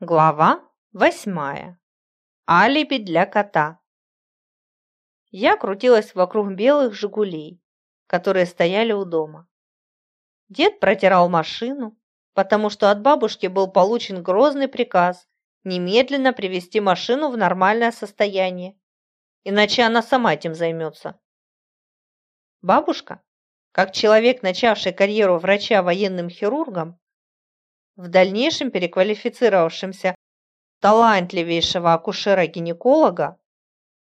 Глава восьмая. Алиби для кота. Я крутилась вокруг белых «Жигулей», которые стояли у дома. Дед протирал машину, потому что от бабушки был получен грозный приказ немедленно привести машину в нормальное состояние, иначе она сама этим займется. Бабушка, как человек, начавший карьеру врача военным хирургом, в дальнейшем переквалифицировавшимся талантливейшего акушера-гинеколога,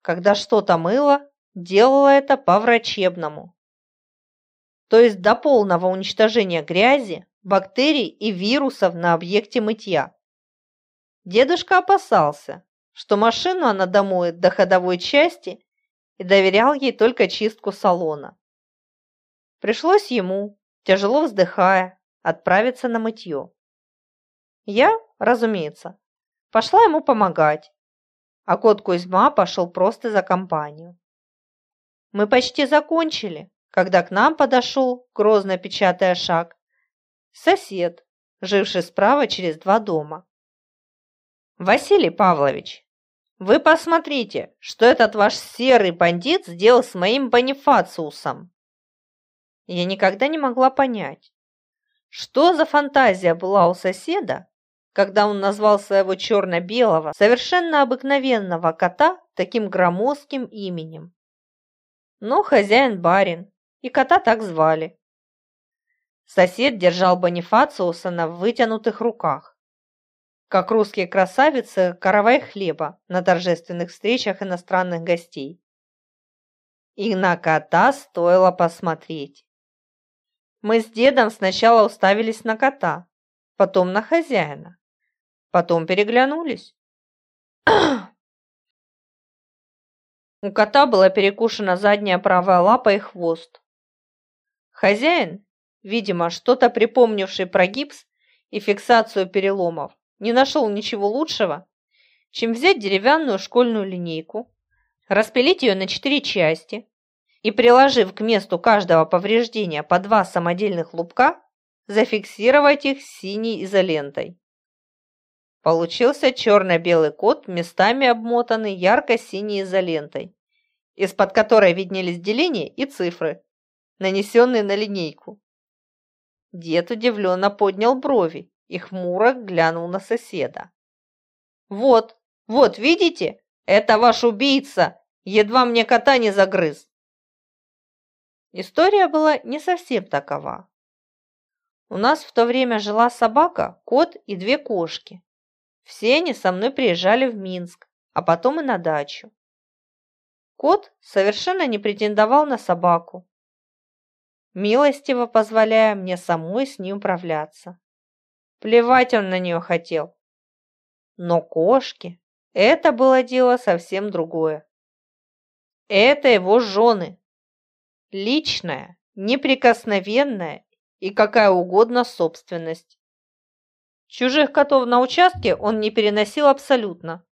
когда что-то мыло, делала это по-врачебному. То есть до полного уничтожения грязи, бактерий и вирусов на объекте мытья. Дедушка опасался, что машину она домоет до ходовой части и доверял ей только чистку салона. Пришлось ему, тяжело вздыхая, отправиться на мытье. Я, разумеется, пошла ему помогать, а кот Кузьма пошел просто за компанию. Мы почти закончили, когда к нам подошел, грозно печатая шаг, сосед, живший справа через два дома. «Василий Павлович, вы посмотрите, что этот ваш серый бандит сделал с моим Бонифациусом!» Я никогда не могла понять, что за фантазия была у соседа, когда он назвал своего черно-белого, совершенно обыкновенного кота таким громоздким именем. Но хозяин барин, и кота так звали. Сосед держал Бонифациуса на вытянутых руках, как русские красавицы каравай хлеба на торжественных встречах иностранных гостей. И на кота стоило посмотреть. Мы с дедом сначала уставились на кота, потом на хозяина. Потом переглянулись. У кота была перекушена задняя правая лапа и хвост. Хозяин, видимо, что-то припомнивший про гипс и фиксацию переломов, не нашел ничего лучшего, чем взять деревянную школьную линейку, распилить ее на четыре части и, приложив к месту каждого повреждения по два самодельных лупка, зафиксировать их синей изолентой. Получился черно-белый кот, местами обмотанный ярко-синей изолентой, из-под которой виднелись деления и цифры, нанесенные на линейку. Дед удивленно поднял брови и хмуро глянул на соседа. «Вот, вот, видите? Это ваш убийца! Едва мне кота не загрыз!» История была не совсем такова. У нас в то время жила собака, кот и две кошки. Все они со мной приезжали в Минск, а потом и на дачу. Кот совершенно не претендовал на собаку, милостиво позволяя мне самой с ним управляться. Плевать он на нее хотел. Но кошки – это было дело совсем другое. Это его жены. Личная, неприкосновенная и какая угодно собственность. Чужих котов на участке он не переносил абсолютно.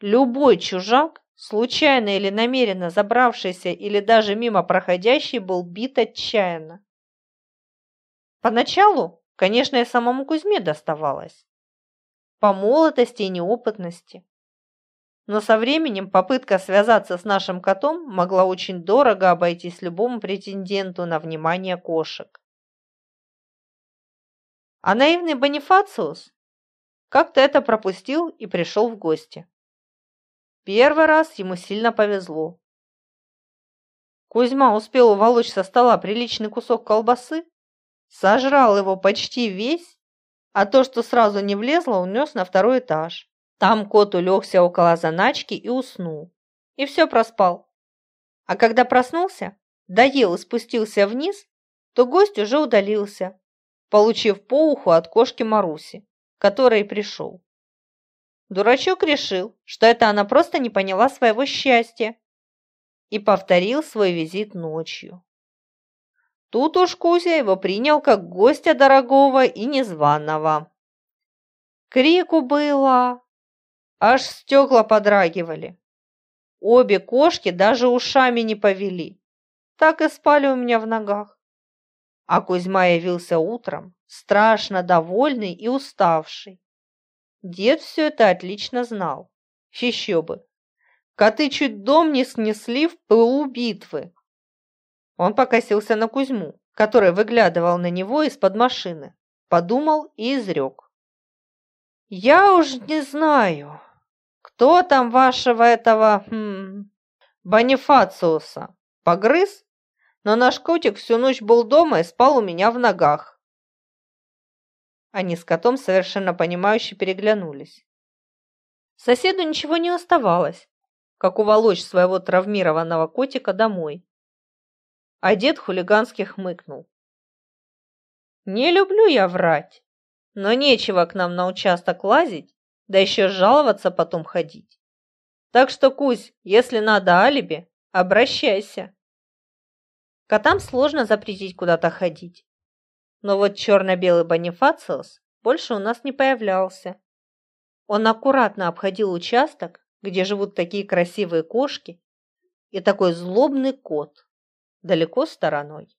Любой чужак, случайно или намеренно забравшийся или даже мимо проходящий, был бит отчаянно. Поначалу, конечно, и самому Кузьме доставалось. По молодости и неопытности. Но со временем попытка связаться с нашим котом могла очень дорого обойтись любому претенденту на внимание кошек. А наивный Бонифациус как-то это пропустил и пришел в гости. Первый раз ему сильно повезло. Кузьма успел уволочь со стола приличный кусок колбасы, сожрал его почти весь, а то, что сразу не влезло, унес на второй этаж. Там кот улегся около заначки и уснул. И все проспал. А когда проснулся, доел и спустился вниз, то гость уже удалился, получив по уху от кошки Маруси, которой пришел. Дурачок решил, что это она просто не поняла своего счастья и повторил свой визит ночью. Тут уж Кузя его принял как гостя дорогого и незваного. Крику было, аж стекла подрагивали. Обе кошки даже ушами не повели, так и спали у меня в ногах. А Кузьма явился утром, страшно довольный и уставший. Дед все это отлично знал. Еще бы. Коты чуть дом не снесли в пылу битвы. Он покосился на Кузьму, который выглядывал на него из-под машины, подумал и изрек. «Я уж не знаю, кто там вашего этого хм, Бонифациуса погрыз, но наш котик всю ночь был дома и спал у меня в ногах. Они с котом совершенно понимающе переглянулись. Соседу ничего не оставалось, как уволочь своего травмированного котика домой. А дед хулигански хмыкнул. Не люблю я врать, но нечего к нам на участок лазить, да еще жаловаться потом ходить. Так что, Кузь, если надо алиби, обращайся. Котам сложно запретить куда-то ходить. Но вот черно-белый Бонифациус больше у нас не появлялся. Он аккуратно обходил участок, где живут такие красивые кошки и такой злобный кот, далеко стороной.